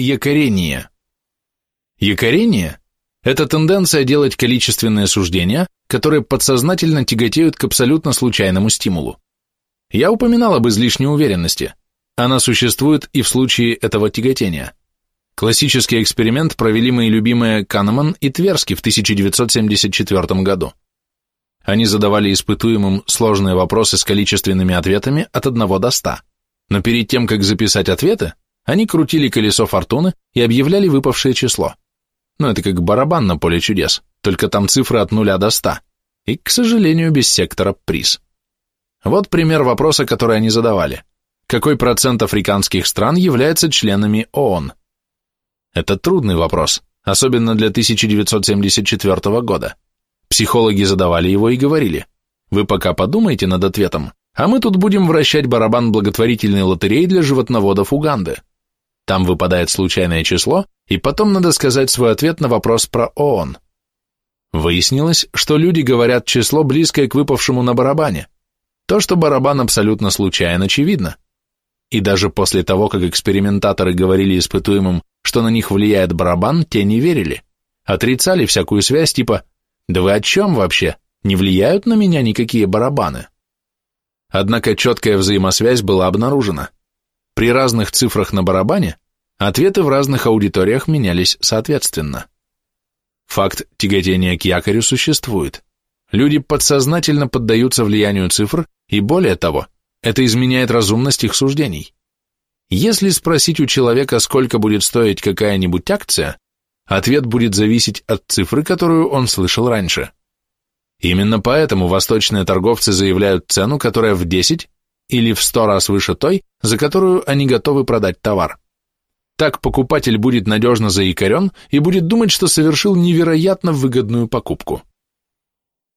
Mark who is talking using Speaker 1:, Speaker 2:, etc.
Speaker 1: якорение. Якорение – это тенденция делать количественные суждения, которые подсознательно тяготеют к абсолютно случайному стимулу. Я упоминал об излишней уверенности. Она существует и в случае этого тяготения. Классический эксперимент провели мои любимые Канеман и Тверски в 1974 году. Они задавали испытуемым сложные вопросы с количественными ответами от 1 до 100. Но перед тем, как записать ответы, они крутили колесо фортуны и объявляли выпавшее число. Ну, это как барабан на поле чудес, только там цифры от 0 до 100. И, к сожалению, без сектора приз. Вот пример вопроса, который они задавали. Какой процент африканских стран является членами ООН? Это трудный вопрос, особенно для 1974 года. Психологи задавали его и говорили, вы пока подумайте над ответом, а мы тут будем вращать барабан благотворительной лотереи для животноводов Уганды. Там выпадает случайное число, и потом надо сказать свой ответ на вопрос про ООН. Выяснилось, что люди говорят число, близкое к выпавшему на барабане. То, что барабан абсолютно случайен, очевидно. И даже после того, как экспериментаторы говорили испытуемым, что на них влияет барабан, те не верили. Отрицали всякую связь типа «Да вы о чем вообще? Не влияют на меня никакие барабаны?» Однако четкая взаимосвязь была обнаружена. При разных цифрах на барабане ответы в разных аудиториях менялись соответственно. Факт тяготения к якорю существует. Люди подсознательно поддаются влиянию цифр, и более того, это изменяет разумность их суждений. Если спросить у человека, сколько будет стоить какая-нибудь акция, ответ будет зависеть от цифры, которую он слышал раньше. Именно поэтому восточные торговцы заявляют цену, которая в 10 или в 100 раз выше той, за которую они готовы продать товар. Так покупатель будет надежно заикарен и будет думать, что совершил невероятно выгодную покупку.